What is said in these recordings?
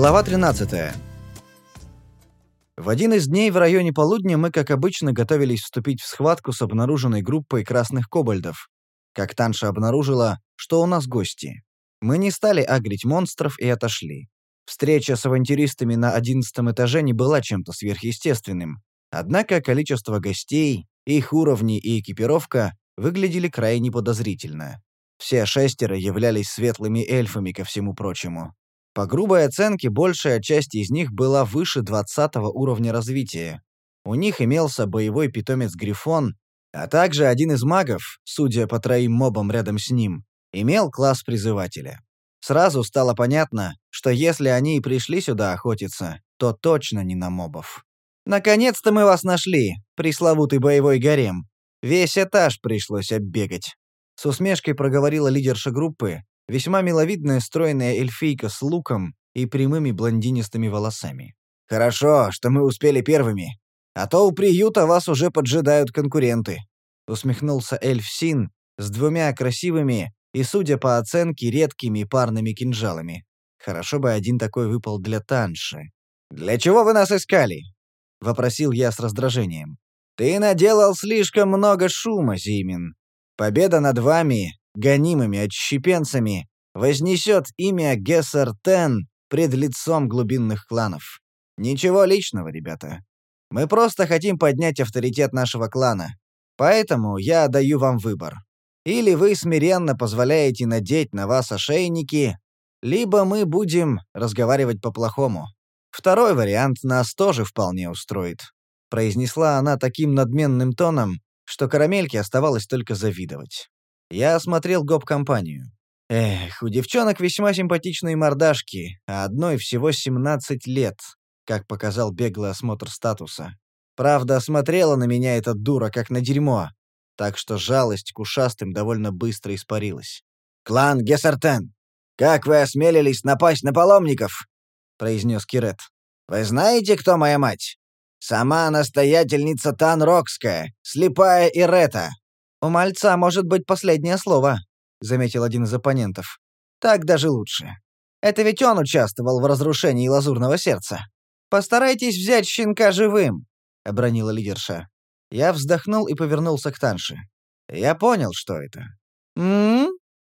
Глава 13. В один из дней в районе полудня мы, как обычно, готовились вступить в схватку с обнаруженной группой красных кобальдов. Как Танша обнаружила, что у нас гости. Мы не стали агрить монстров и отошли. Встреча с авантюристами на одиннадцатом этаже не была чем-то сверхъестественным. Однако количество гостей, их уровни и экипировка выглядели крайне подозрительно. Все шестеро являлись светлыми эльфами ко всему прочему. По грубой оценке, большая часть из них была выше 20 уровня развития. У них имелся боевой питомец Грифон, а также один из магов, судя по троим мобам рядом с ним, имел класс призывателя. Сразу стало понятно, что если они и пришли сюда охотиться, то точно не на мобов. «Наконец-то мы вас нашли, пресловутый боевой гарем. Весь этаж пришлось оббегать». С усмешкой проговорила лидерша группы, Весьма миловидная стройная эльфийка с луком и прямыми блондинистыми волосами. «Хорошо, что мы успели первыми. А то у приюта вас уже поджидают конкуренты», — усмехнулся эльф Син с двумя красивыми и, судя по оценке, редкими парными кинжалами. Хорошо бы один такой выпал для Танши. «Для чего вы нас искали?» — вопросил я с раздражением. «Ты наделал слишком много шума, Зимин. Победа над вами гонимыми отщепенцами, вознесет имя Гессертен пред лицом глубинных кланов. Ничего личного, ребята. Мы просто хотим поднять авторитет нашего клана. Поэтому я даю вам выбор. Или вы смиренно позволяете надеть на вас ошейники, либо мы будем разговаривать по-плохому. Второй вариант нас тоже вполне устроит», — произнесла она таким надменным тоном, что карамельке оставалось только завидовать. Я осмотрел гоп-компанию. Эх, у девчонок весьма симпатичные мордашки, а одной всего 17 лет, как показал беглый осмотр статуса. Правда, смотрела на меня эта дура как на дерьмо, так что жалость к ушастым довольно быстро испарилась. «Клан Гессертен, как вы осмелились напасть на паломников?» — произнес Кирет. «Вы знаете, кто моя мать? Сама настоятельница Танрокская, слепая Ирета. «У мальца может быть последнее слово», — заметил один из оппонентов. «Так даже лучше. Это ведь он участвовал в разрушении лазурного сердца. Постарайтесь взять щенка живым», — обронила лидерша. Я вздохнул и повернулся к Танше. Я понял, что это. «М-м-м?»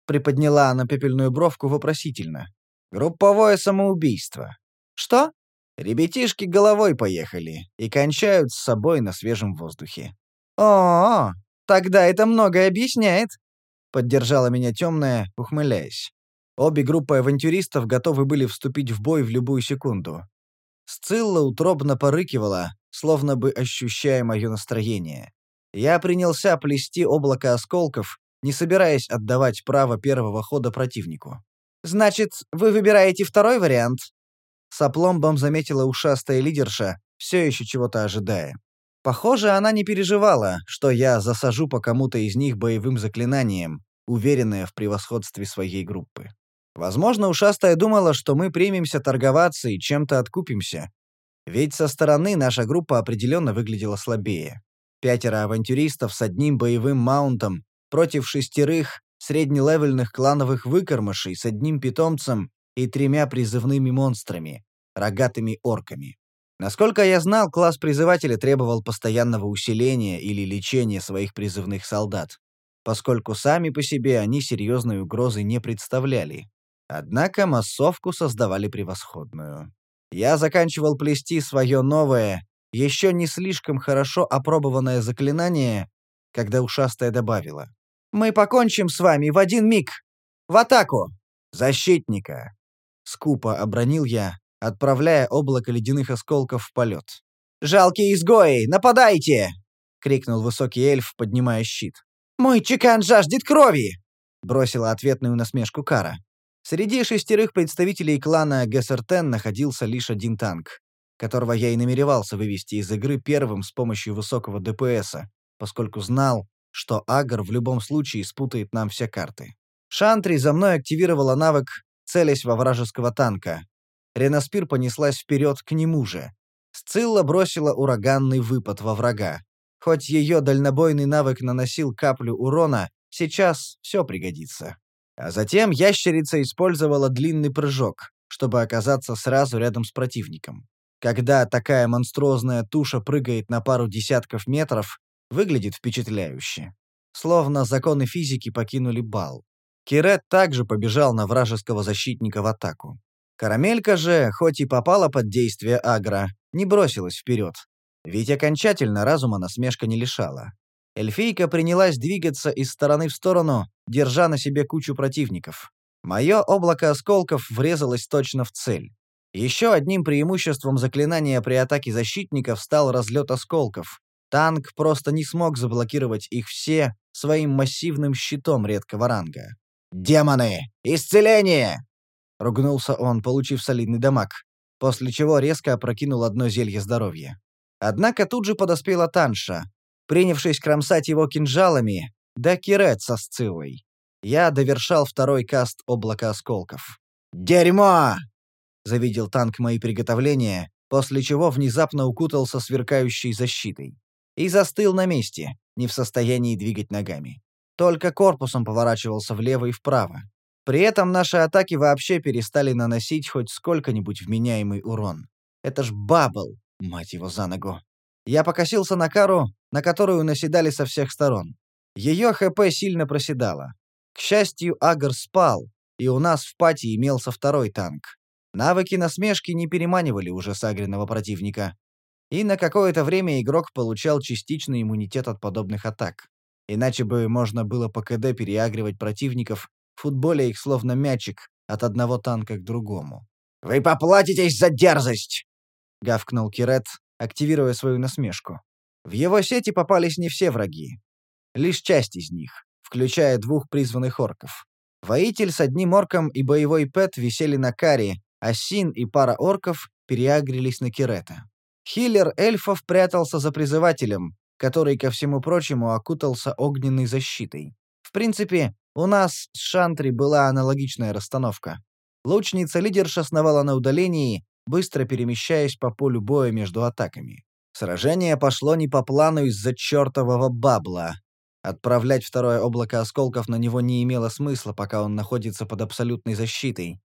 приподняла она пепельную бровку вопросительно. «Групповое самоубийство». «Что?» Ребятишки головой поехали и кончают с собой на свежем воздухе. «О-о-о!» Тогда это многое объясняет», — поддержала меня темная, ухмыляясь. Обе группы авантюристов готовы были вступить в бой в любую секунду. Сцилла утробно порыкивала, словно бы ощущая мое настроение. Я принялся плести облако осколков, не собираясь отдавать право первого хода противнику. «Значит, вы выбираете второй вариант?» С опломбом заметила ушастая лидерша, все еще чего-то ожидая. Похоже, она не переживала, что я засажу по кому-то из них боевым заклинанием, уверенная в превосходстве своей группы. Возможно, ушастая думала, что мы примемся торговаться и чем-то откупимся. Ведь со стороны наша группа определенно выглядела слабее. Пятеро авантюристов с одним боевым маунтом против шестерых среднелевельных клановых выкормышей с одним питомцем и тремя призывными монстрами, рогатыми орками. Насколько я знал, класс призывателя требовал постоянного усиления или лечения своих призывных солдат, поскольку сами по себе они серьезной угрозы не представляли. Однако массовку создавали превосходную. Я заканчивал плести свое новое, еще не слишком хорошо опробованное заклинание, когда ушастая добавила. «Мы покончим с вами в один миг! В атаку! Защитника!» Скупо обронил я, отправляя облако ледяных осколков в полет. «Жалкие изгои, нападайте!» — крикнул высокий эльф, поднимая щит. «Мой чекан жаждет крови!» — бросила ответную насмешку Кара. Среди шестерых представителей клана Гессертен находился лишь один танк, которого я и намеревался вывести из игры первым с помощью высокого ДПСа, поскольку знал, что Агр в любом случае спутает нам все карты. Шантри за мной активировала навык «Целясь во вражеского танка», Ренаспир понеслась вперед к нему же. Сцилла бросила ураганный выпад во врага. Хоть ее дальнобойный навык наносил каплю урона, сейчас все пригодится. А затем ящерица использовала длинный прыжок, чтобы оказаться сразу рядом с противником. Когда такая монструозная туша прыгает на пару десятков метров, выглядит впечатляюще. Словно законы физики покинули бал. Кирет также побежал на вражеского защитника в атаку. Карамелька же, хоть и попала под действие агро, не бросилась вперед. Ведь окончательно разума насмешка не лишала. Эльфийка принялась двигаться из стороны в сторону, держа на себе кучу противников. Мое облако осколков врезалось точно в цель. Еще одним преимуществом заклинания при атаке защитников стал разлет осколков. Танк просто не смог заблокировать их все своим массивным щитом редкого ранга. «Демоны! Исцеление!» — ругнулся он, получив солидный дамаг, после чего резко опрокинул одно зелье здоровья. Однако тут же подоспела Танша, принявшись кромсать его кинжалами, да кирет со сциллой. Я довершал второй каст облака осколков. «Дерьмо!» — завидел танк мои приготовления, после чего внезапно укутался сверкающей защитой. И застыл на месте, не в состоянии двигать ногами. Только корпусом поворачивался влево и вправо. При этом наши атаки вообще перестали наносить хоть сколько-нибудь вменяемый урон. Это ж бабл, мать его за ногу. Я покосился на кару, на которую наседали со всех сторон. Ее ХП сильно проседало. К счастью, Агр спал, и у нас в пати имелся второй танк. Навыки насмешки не переманивали уже сагренного противника. И на какое-то время игрок получал частичный иммунитет от подобных атак. Иначе бы можно было по КД переагривать противников, футболе их словно мячик, от одного танка к другому. «Вы поплатитесь за дерзость!» — гавкнул Кирет, активируя свою насмешку. В его сети попались не все враги. Лишь часть из них, включая двух призванных орков. Воитель с одним орком и боевой пэт висели на каре, а Син и пара орков переагрились на Кирета. Хиллер эльфов прятался за призывателем, который, ко всему прочему, окутался огненной защитой. В принципе, у нас с Шантри была аналогичная расстановка. Лучница-лидерша сновала на удалении, быстро перемещаясь по полю боя между атаками. Сражение пошло не по плану из-за чертового бабла. Отправлять второе облако осколков на него не имело смысла, пока он находится под абсолютной защитой.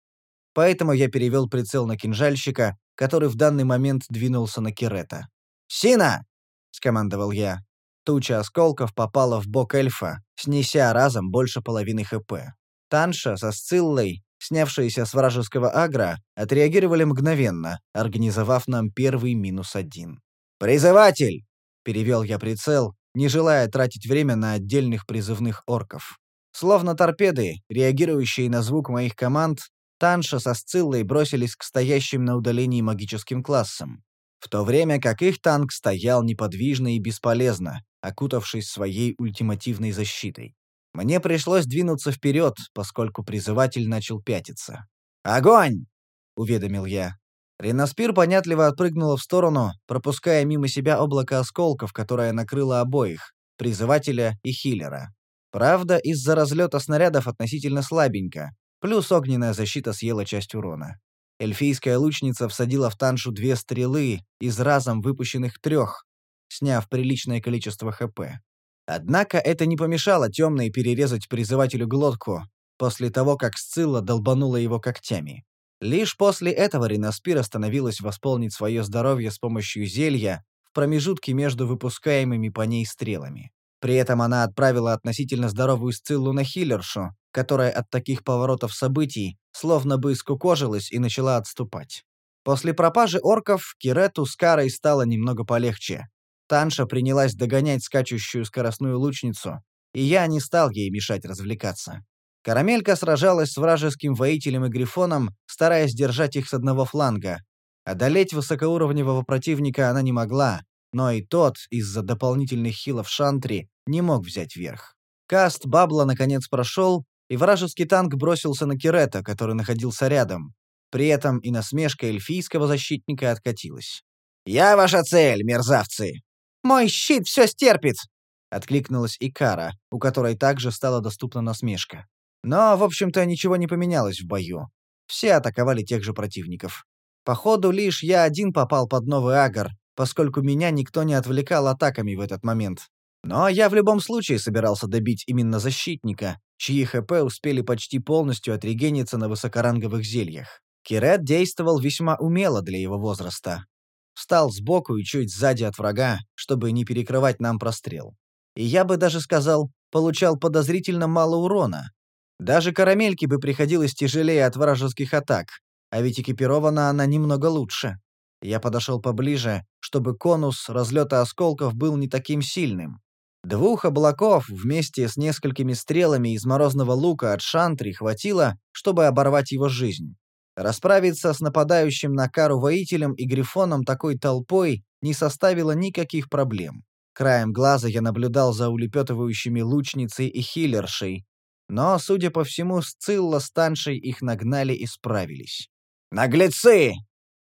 Поэтому я перевел прицел на кинжальщика, который в данный момент двинулся на Кирета. «Сина!» — скомандовал я. Туча осколков попала в бок эльфа, снеся разом больше половины ХП. Танша со Сциллой снявшиеся с вражеского агро, отреагировали мгновенно, организовав нам первый минус один. «Призыватель!» — перевел я прицел, не желая тратить время на отдельных призывных орков. Словно торпеды, реагирующие на звук моих команд, Танша со Сциллой бросились к стоящим на удалении магическим классам, в то время как их танк стоял неподвижно и бесполезно, окутавшись своей ультимативной защитой. Мне пришлось двинуться вперед, поскольку призыватель начал пятиться. «Огонь!» — уведомил я. Реноспир понятливо отпрыгнула в сторону, пропуская мимо себя облако осколков, которое накрыло обоих — призывателя и хиллера. Правда, из-за разлета снарядов относительно слабенько, плюс огненная защита съела часть урона. Эльфийская лучница всадила в таншу две стрелы из разом выпущенных трех, сняв приличное количество ХП. Однако это не помешало темной перерезать призывателю глотку, после того, как Сцилла долбанула его когтями. Лишь после этого Риноспир остановилась восполнить свое здоровье с помощью зелья в промежутке между выпускаемыми по ней стрелами. При этом она отправила относительно здоровую Сциллу на хиллершу, которая от таких поворотов событий словно бы скукожилась и начала отступать. После пропажи орков Кирету с Карой стало немного полегче. Танша принялась догонять скачущую скоростную лучницу, и я не стал ей мешать развлекаться. Карамелька сражалась с вражеским воителем и грифоном, стараясь держать их с одного фланга. Одолеть высокоуровневого противника она не могла, но и тот, из-за дополнительных хилов Шантри, не мог взять верх. Каст Бабла наконец прошел, и вражеский танк бросился на Кирета, который находился рядом. При этом и насмешка эльфийского защитника откатилась. «Я ваша цель, мерзавцы!» Мой щит все стерпит!» — откликнулась Икара, у которой также стала доступна насмешка. Но, в общем-то, ничего не поменялось в бою. Все атаковали тех же противников. Походу, лишь я один попал под новый агар, поскольку меня никто не отвлекал атаками в этот момент. Но я в любом случае собирался добить именно защитника, чьи ХП успели почти полностью отрегениться на высокоранговых зельях. Кирет действовал весьма умело для его возраста. Встал сбоку и чуть сзади от врага, чтобы не перекрывать нам прострел. И я бы даже сказал, получал подозрительно мало урона. Даже карамельке бы приходилось тяжелее от вражеских атак, а ведь экипирована она немного лучше. Я подошел поближе, чтобы конус разлета осколков был не таким сильным. Двух облаков вместе с несколькими стрелами из морозного лука от Шантри хватило, чтобы оборвать его жизнь. Расправиться с нападающим на кару воителем и грифоном такой толпой не составило никаких проблем. Краем глаза я наблюдал за улепетывающими лучницей и хиллершей, но, судя по всему, Сцилла с Таншей их нагнали и справились. «Наглецы!» —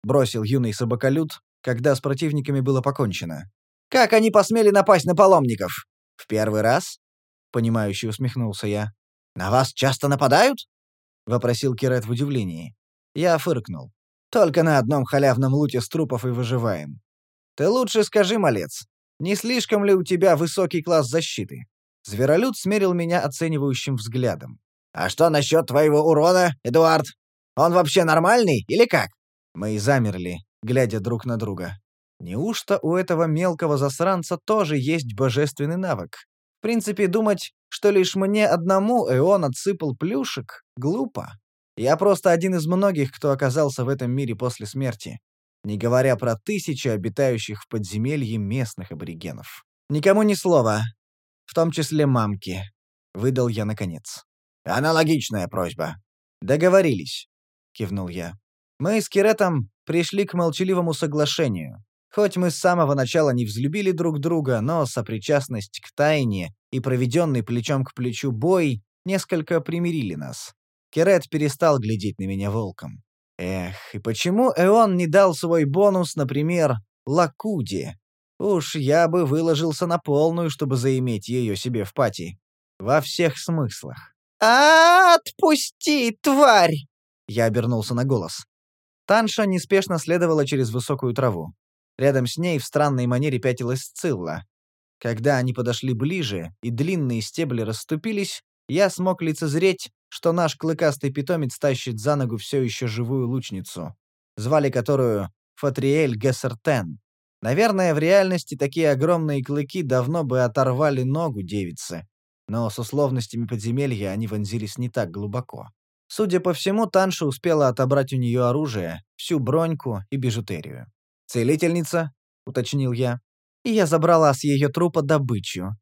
бросил юный собаколюд, когда с противниками было покончено. «Как они посмели напасть на паломников? В первый раз?» — понимающе усмехнулся я. «На вас часто нападают?» — вопросил Кирет в удивлении. Я фыркнул. «Только на одном халявном луте с трупов и выживаем. Ты лучше скажи, малец, не слишком ли у тебя высокий класс защиты?» Зверолюд смерил меня оценивающим взглядом. «А что насчет твоего урона, Эдуард? Он вообще нормальный или как?» Мы и замерли, глядя друг на друга. Неужто у этого мелкого засранца тоже есть божественный навык? В принципе, думать, что лишь мне одному Эон отсыпал плюшек, глупо. Я просто один из многих, кто оказался в этом мире после смерти. Не говоря про тысячи обитающих в подземелье местных аборигенов. Никому ни слова. В том числе мамки. Выдал я наконец. Аналогичная просьба. Договорились. Кивнул я. Мы с Киретом пришли к молчаливому соглашению. Хоть мы с самого начала не взлюбили друг друга, но сопричастность к тайне и проведенный плечом к плечу бой несколько примирили нас. Керет перестал глядеть на меня волком. Эх, и почему Эон не дал свой бонус, например, Лакуде? Уж я бы выложился на полную, чтобы заиметь ее себе в пати. Во всех смыслах. «Отпусти, тварь!» Я обернулся на голос. Танша неспешно следовала через высокую траву. Рядом с ней в странной манере пятилась Цилла. Когда они подошли ближе, и длинные стебли расступились, я смог лицезреть, что наш клыкастый питомец тащит за ногу все еще живую лучницу, звали которую Фатриэль Гессертен. Наверное, в реальности такие огромные клыки давно бы оторвали ногу девицы, но с условностями подземелья они вонзились не так глубоко. Судя по всему, Танша успела отобрать у нее оружие, всю броньку и бижутерию. «Целительница?» — уточнил я. И я забрала с ее трупа добычу.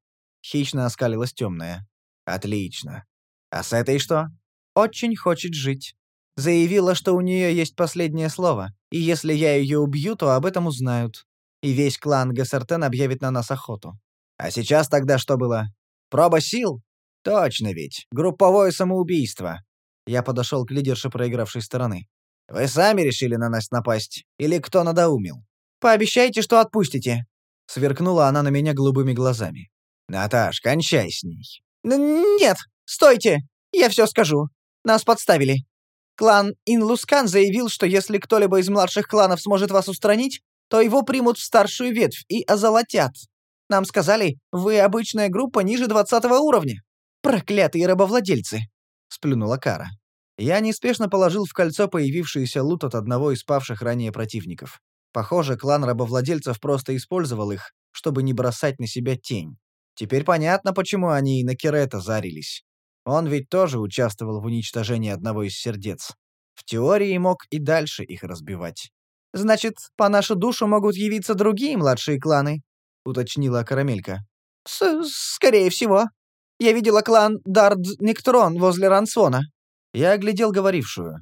Хищно оскалилась темная. «Отлично. А с этой что? Очень хочет жить. Заявила, что у нее есть последнее слово, и если я ее убью, то об этом узнают. И весь клан Гессертен объявит на нас охоту. А сейчас тогда что было? Проба сил? Точно ведь. Групповое самоубийство. Я подошел к лидерше проигравшей стороны. Вы сами решили на нас напасть? Или кто надоумил? Пообещайте, что отпустите. Сверкнула она на меня голубыми глазами. Наташ, кончай с ней. «Нет, стойте! Я все скажу. Нас подставили. Клан Инлускан заявил, что если кто-либо из младших кланов сможет вас устранить, то его примут в старшую ветвь и озолотят. Нам сказали, вы обычная группа ниже двадцатого уровня. Проклятые рабовладельцы!» — сплюнула Кара. Я неспешно положил в кольцо появившийся лут от одного из павших ранее противников. Похоже, клан рабовладельцев просто использовал их, чтобы не бросать на себя тень. Теперь понятно, почему они и на Кирета зарились. Он ведь тоже участвовал в уничтожении одного из сердец. В теории мог и дальше их разбивать. «Значит, по нашу душу могут явиться другие младшие кланы?» — уточнила Карамелька. С «Скорее всего. Я видела клан Дард Никтрон возле Рансона». Я оглядел говорившую.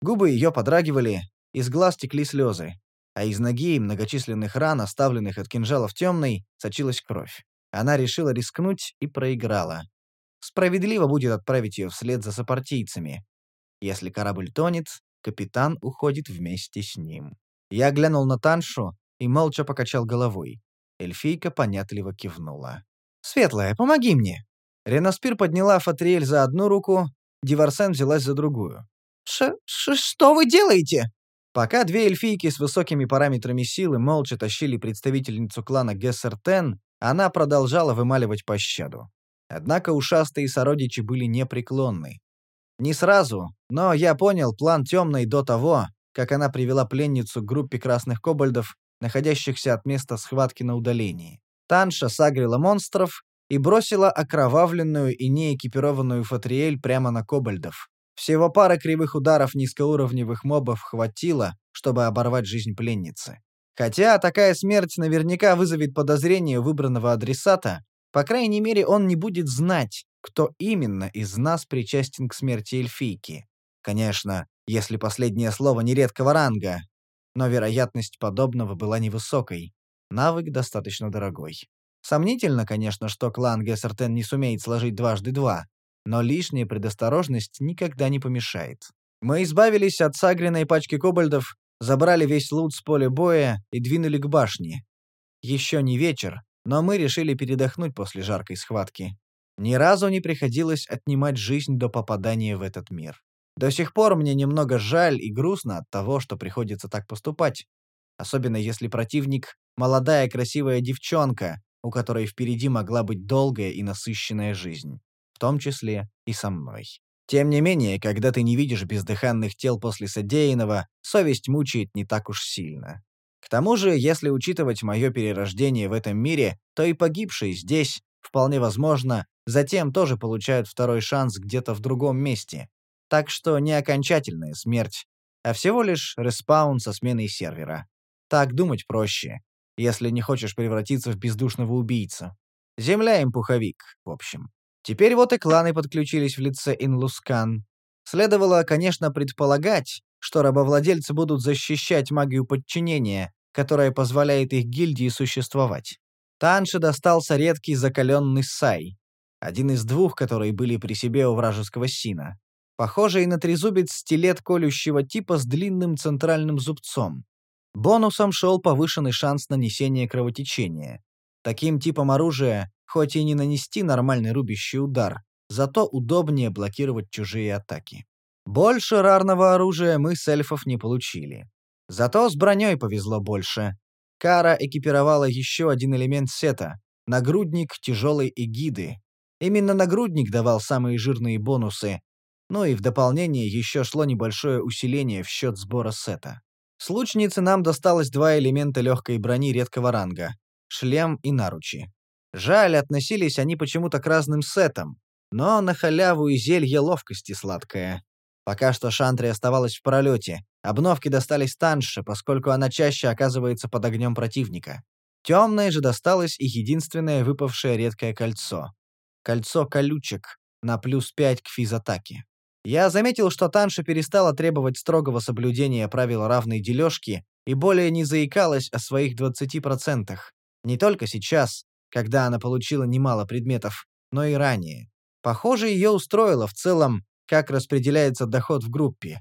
Губы ее подрагивали, из глаз текли слезы, а из ноги и многочисленных ран, оставленных от кинжалов темной, сочилась кровь. Она решила рискнуть и проиграла. Справедливо будет отправить ее вслед за сопартийцами. Если корабль тонет, капитан уходит вместе с ним. Я глянул на Таншу и молча покачал головой. Эльфийка понятливо кивнула. «Светлая, помоги мне!» Ренаспир подняла Фатриэль за одну руку, Диварсен взялась за другую. Ш -ш «Что вы делаете?» Пока две эльфийки с высокими параметрами силы молча тащили представительницу клана Гессертен, она продолжала вымаливать пощаду. Однако ушастые сородичи были непреклонны. Не сразу, но я понял план темной до того, как она привела пленницу к группе красных кобальдов, находящихся от места схватки на удалении. Танша сагрила монстров и бросила окровавленную и неэкипированную Фатриэль прямо на кобальдов. Всего пара кривых ударов низкоуровневых мобов хватило, чтобы оборвать жизнь пленницы. Хотя такая смерть наверняка вызовет подозрение выбранного адресата, по крайней мере, он не будет знать, кто именно из нас причастен к смерти эльфийки. Конечно, если последнее слово не редкого ранга, но вероятность подобного была невысокой. Навык достаточно дорогой. Сомнительно, конечно, что клан Гессертен не сумеет сложить дважды два, но лишняя предосторожность никогда не помешает. Мы избавились от сагриной пачки кобальдов, забрали весь лут с поля боя и двинули к башне. Еще не вечер, но мы решили передохнуть после жаркой схватки. Ни разу не приходилось отнимать жизнь до попадания в этот мир. До сих пор мне немного жаль и грустно от того, что приходится так поступать. Особенно если противник — молодая красивая девчонка, у которой впереди могла быть долгая и насыщенная жизнь. В том числе и со мной. Тем не менее, когда ты не видишь бездыханных тел после содеянного, совесть мучает не так уж сильно. К тому же, если учитывать мое перерождение в этом мире, то и погибшие здесь, вполне возможно, затем тоже получают второй шанс где-то в другом месте. Так что не окончательная смерть, а всего лишь респаун со сменой сервера. Так думать проще, если не хочешь превратиться в бездушного убийцу. Земля им пуховик, в общем. Теперь вот и кланы подключились в лице Инлускан. Следовало, конечно, предполагать, что рабовладельцы будут защищать магию подчинения, которая позволяет их гильдии существовать. Танше достался редкий закаленный сай, один из двух, которые были при себе у вражеского сина. Похожий на трезубец стилет колющего типа с длинным центральным зубцом. Бонусом шел повышенный шанс нанесения кровотечения. Таким типом оружия хоть и не нанести нормальный рубящий удар, зато удобнее блокировать чужие атаки. Больше рарного оружия мы с эльфов не получили. Зато с броней повезло больше. Кара экипировала еще один элемент сета — нагрудник тяжелой эгиды. Именно нагрудник давал самые жирные бонусы, ну и в дополнение еще шло небольшое усиление в счет сбора сета. С лучницы нам досталось два элемента легкой брони редкого ранга — шлем и наручи. Жаль, относились они почему-то к разным сетам, но на халяву и зелье ловкости сладкое. Пока что Шантри оставалась в пролете, обновки достались Танше, поскольку она чаще оказывается под огнем противника. Темное же досталось и единственное выпавшее редкое кольцо. Кольцо колючек на плюс 5 к физатаке. Я заметил, что Танша перестала требовать строгого соблюдения правил равной дележки и более не заикалась о своих 20%. Не только сейчас, когда она получила немало предметов, но и ранее. Похоже, ее устроило в целом, как распределяется доход в группе.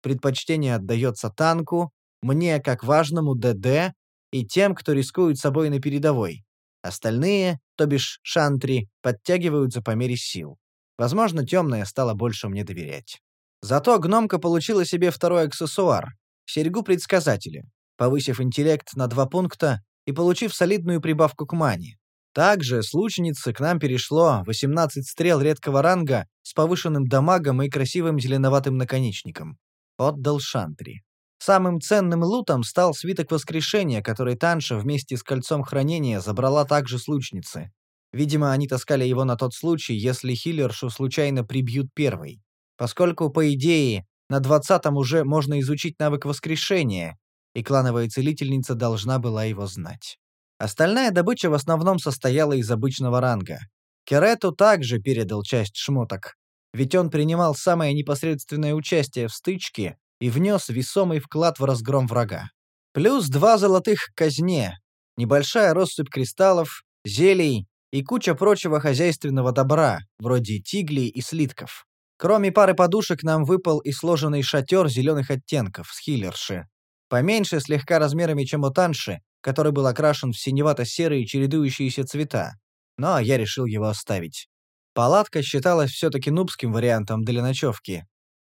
Предпочтение отдается танку, мне как важному ДД и тем, кто рискует собой на передовой. Остальные, то бишь шантри, подтягиваются по мере сил. Возможно, темная стала больше мне доверять. Зато гномка получила себе второй аксессуар — серьгу предсказателя, повысив интеллект на два пункта и получив солидную прибавку к мане. Также с лучницы к нам перешло 18 стрел редкого ранга с повышенным дамагом и красивым зеленоватым наконечником. Отдал Шантри. Самым ценным лутом стал свиток воскрешения, который Танша вместе с кольцом хранения забрала также с лучницы. Видимо, они таскали его на тот случай, если хиллершу случайно прибьют первой. Поскольку, по идее, на двадцатом уже можно изучить навык воскрешения, и клановая целительница должна была его знать. Остальная добыча в основном состояла из обычного ранга. Керету также передал часть шмоток, ведь он принимал самое непосредственное участие в стычке и внес весомый вклад в разгром врага. Плюс два золотых к казне, небольшая россыпь кристаллов, зелий и куча прочего хозяйственного добра, вроде тиглей и слитков. Кроме пары подушек нам выпал и сложенный шатер зеленых оттенков с хиллерши. Поменьше слегка размерами, чем у Танши, который был окрашен в синевато-серые чередующиеся цвета, но я решил его оставить. Палатка считалась все-таки нубским вариантом для ночевки.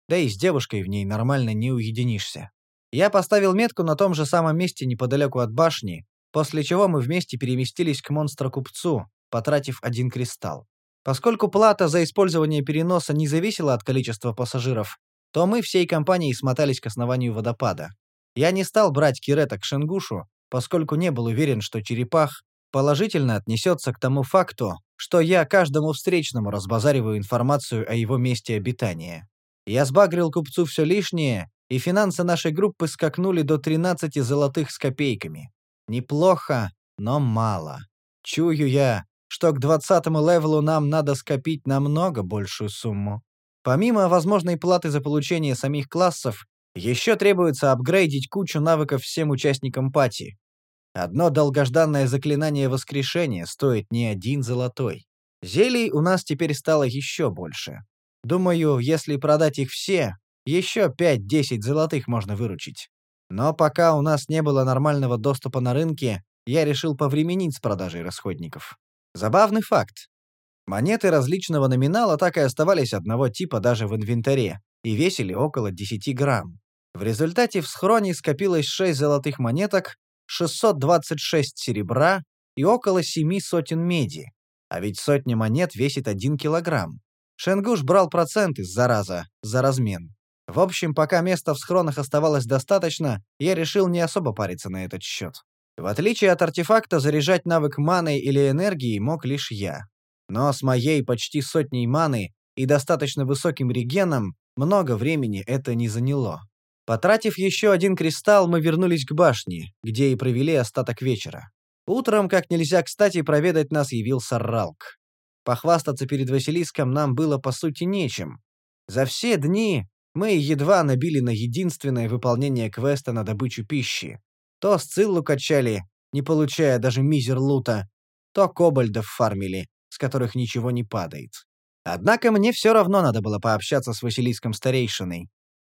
Да и с девушкой в ней нормально не уединишься. Я поставил метку на том же самом месте неподалеку от башни, после чего мы вместе переместились к монстра-купцу, потратив один кристалл. Поскольку плата за использование переноса не зависела от количества пассажиров, то мы всей компанией смотались к основанию водопада. Я не стал брать Кирета к Шенгушу, поскольку не был уверен, что черепах положительно отнесется к тому факту, что я каждому встречному разбазариваю информацию о его месте обитания. Я сбагрил купцу все лишнее, и финансы нашей группы скакнули до 13 золотых с копейками. Неплохо, но мало. Чую я, что к 20 левелу нам надо скопить намного большую сумму. Помимо возможной платы за получение самих классов, еще требуется апгрейдить кучу навыков всем участникам пати. Одно долгожданное заклинание воскрешения стоит не один золотой. Зелий у нас теперь стало еще больше. Думаю, если продать их все, еще 5-10 золотых можно выручить. Но пока у нас не было нормального доступа на рынке, я решил повременить с продажей расходников. Забавный факт. Монеты различного номинала так и оставались одного типа даже в инвентаре и весили около 10 грамм. В результате в схроне скопилось 6 золотых монеток, 626 серебра и около 7 сотен меди. А ведь сотня монет весит 1 килограмм. Шенгуш брал проценты, зараза, за размен. В общем, пока места в схронах оставалось достаточно, я решил не особо париться на этот счет. В отличие от артефакта, заряжать навык маной или энергией мог лишь я. Но с моей почти сотней маны и достаточно высоким регеном много времени это не заняло. Потратив еще один кристалл, мы вернулись к башне, где и провели остаток вечера. Утром, как нельзя кстати, проведать нас явился Ралк. Похвастаться перед Василиском нам было по сути нечем. За все дни мы едва набили на единственное выполнение квеста на добычу пищи. То Сциллу качали, не получая даже мизер лута, то кобальдов фармили, с которых ничего не падает. Однако мне все равно надо было пообщаться с Василиском Старейшиной.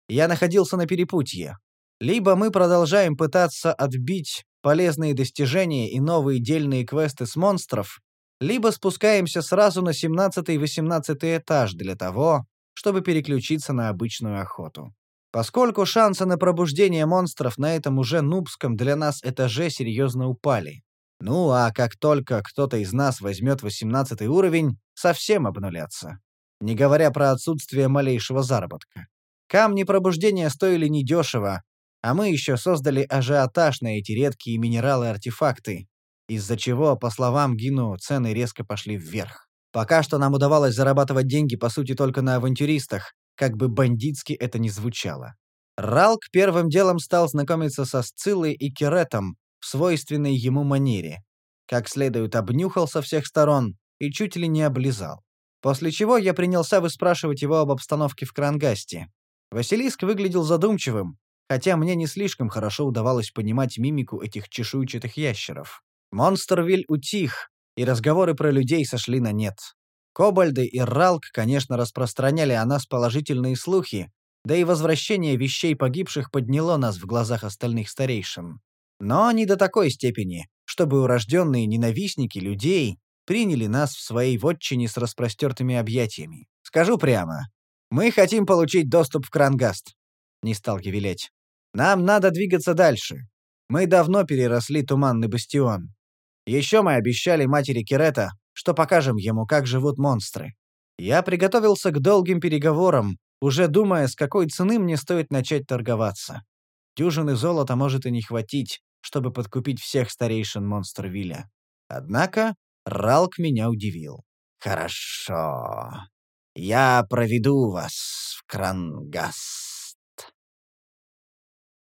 Я находился на перепутье. Либо мы продолжаем пытаться отбить полезные достижения и новые дельные квесты с монстров, либо спускаемся сразу на 17 и 18 этаж для того, чтобы переключиться на обычную охоту. Поскольку шансы на пробуждение монстров на этом уже нубском для нас этаже серьезно упали. Ну а как только кто-то из нас возьмет 18 уровень, совсем обнулятся. Не говоря про отсутствие малейшего заработка. Камни пробуждения стоили недешево, а мы еще создали ажиотаж на эти редкие минералы-артефакты, из-за чего, по словам Гину, цены резко пошли вверх. Пока что нам удавалось зарабатывать деньги, по сути, только на авантюристах, как бы бандитски это ни звучало. Ралк первым делом стал знакомиться со Сциллой и Киретом в свойственной ему манере. Как следует обнюхал со всех сторон и чуть ли не облизал. После чего я принялся выспрашивать его об обстановке в Крангасте. Василиск выглядел задумчивым, хотя мне не слишком хорошо удавалось понимать мимику этих чешуйчатых ящеров. Монстервиль утих, и разговоры про людей сошли на нет. Кобальды и Ралк, конечно, распространяли о нас положительные слухи, да и возвращение вещей погибших подняло нас в глазах остальных старейшин. Но не до такой степени, чтобы урожденные ненавистники людей приняли нас в своей вотчине с распростертыми объятиями. Скажу прямо, мы хотим получить доступ в Крангаст. Не стал гевелеть. Нам надо двигаться дальше. Мы давно переросли Туманный Бастион. Еще мы обещали матери Кирета, что покажем ему, как живут монстры. Я приготовился к долгим переговорам, уже думая, с какой цены мне стоит начать торговаться. Дюжины золота может и не хватить, чтобы подкупить всех старейшин Монстервилля. Однако Ралк меня удивил. «Хорошо. Я проведу вас в Крангас».